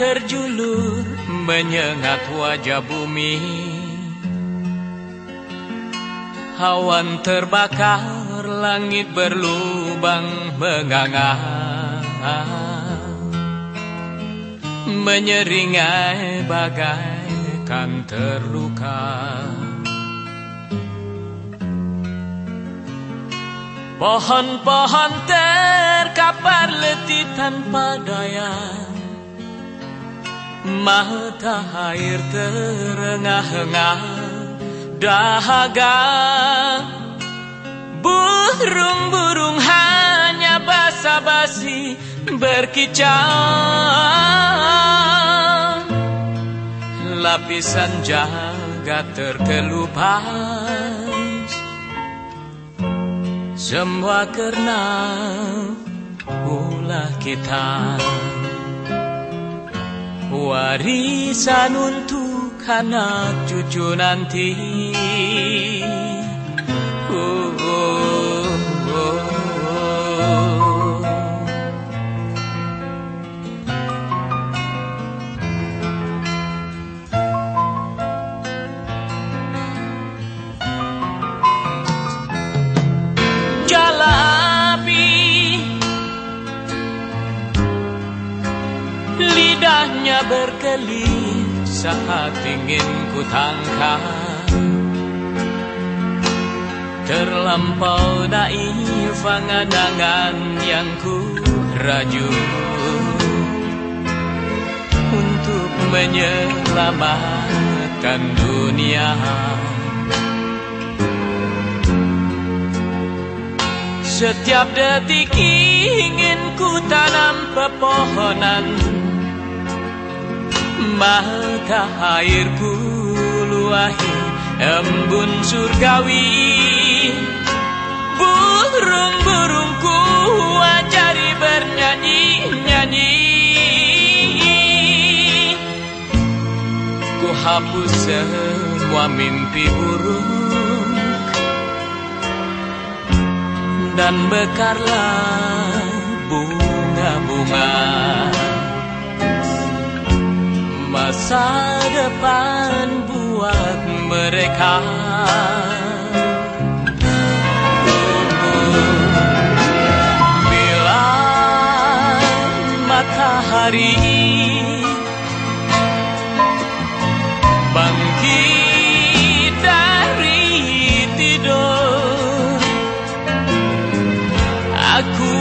Terjulur menyengat wajah bumi. Hawan terbakar, langit berlubang menganga Menyeringai bagaikan terluka. Pohon-pohon terkapar letih tanpa daya Mata air terengah-engah dahaga. Burung-burung hanya basa-basi berkicau. Lapisan jagat terkelupas. Semua karena ulah kita Warisan untuk anak cucu nanti berkelip saat ingin ku tangkap Terlampau naif angan-angan yang ku raju Untuk menyelamatkan dunia. Setiap detik ingin ku tanam pepohonan mata airku luahi embun surgawi? Burung-burungku ajari bernyanyi-nyanyi Ku hapus semua mimpi buruk Dan bekarlah bunga-bunga masa depan buat mereka. Bila matahari bangkit dari tidur Aku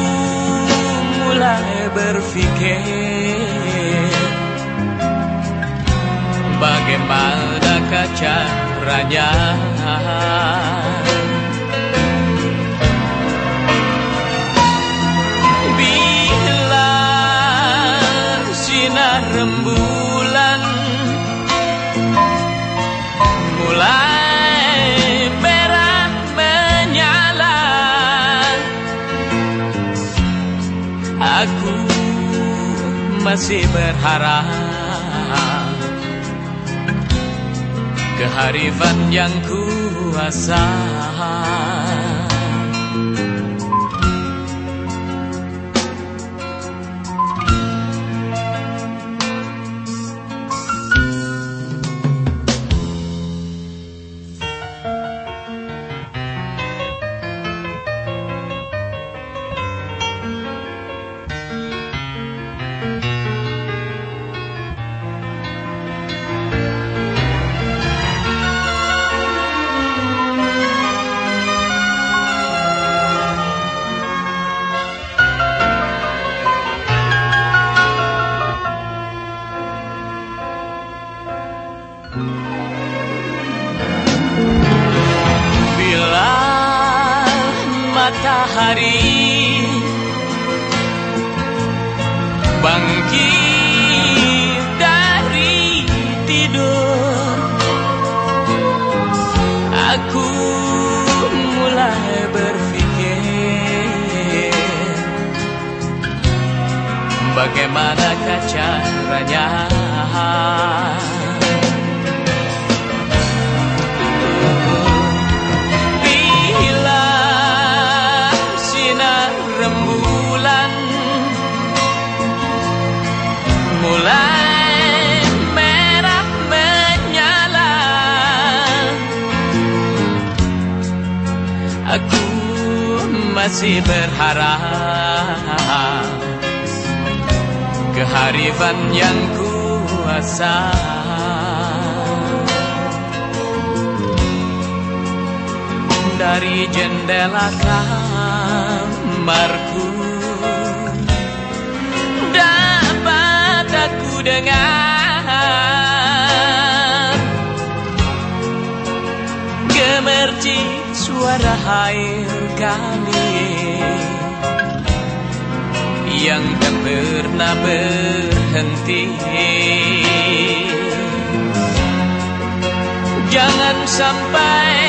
mulai berpikir bagaimana caranya Bila sinar rembulan mulai merah menyala. Aku masih berharap keharifan yang kuasa matahari. Bangkit dari tidur. Aku mulai berpikir Bagaimana caranya masih berharap. Keharifan yang kuasa. Dari jendela kamarku dengar. Gemercik suara air Yang tak pernah berhenti. Jangan sampai